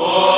Oh.